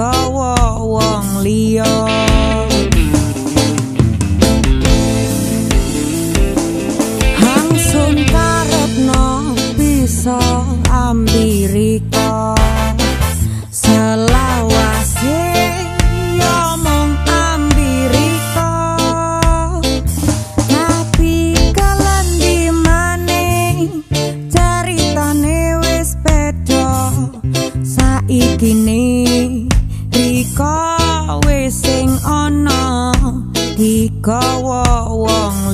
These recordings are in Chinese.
Oh.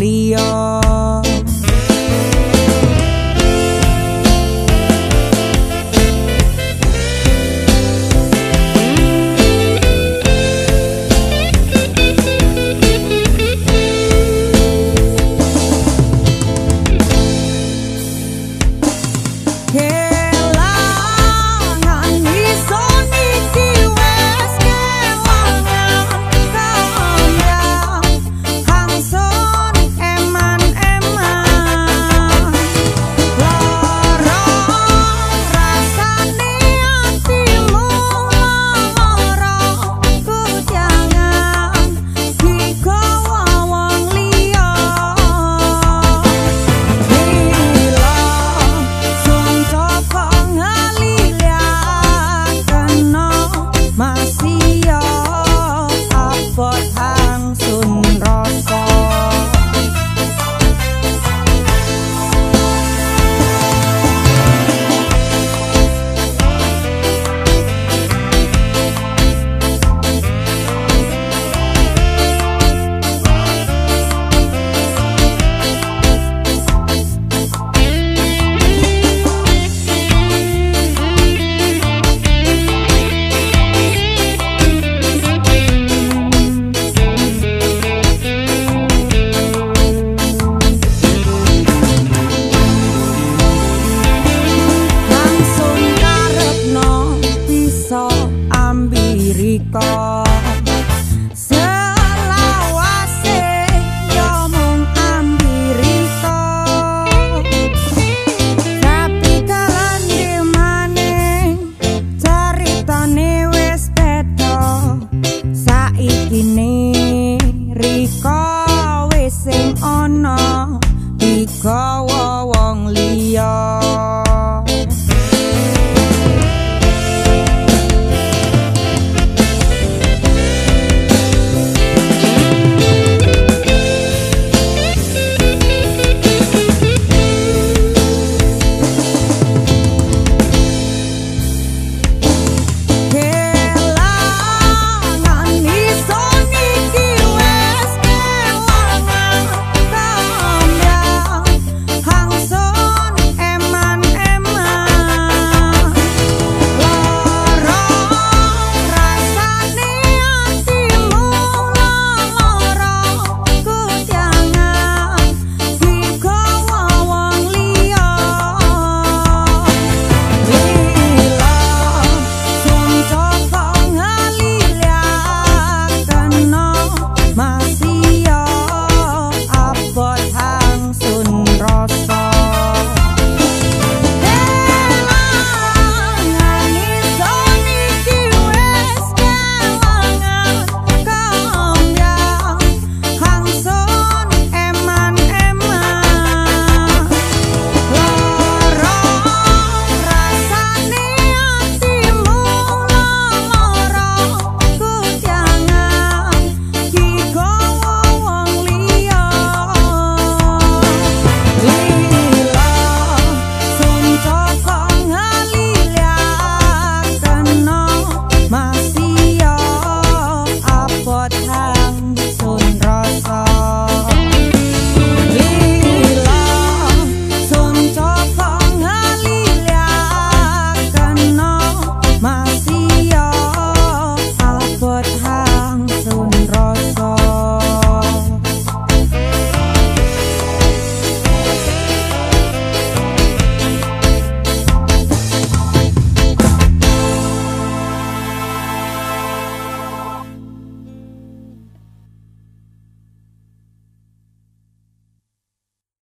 Wis sing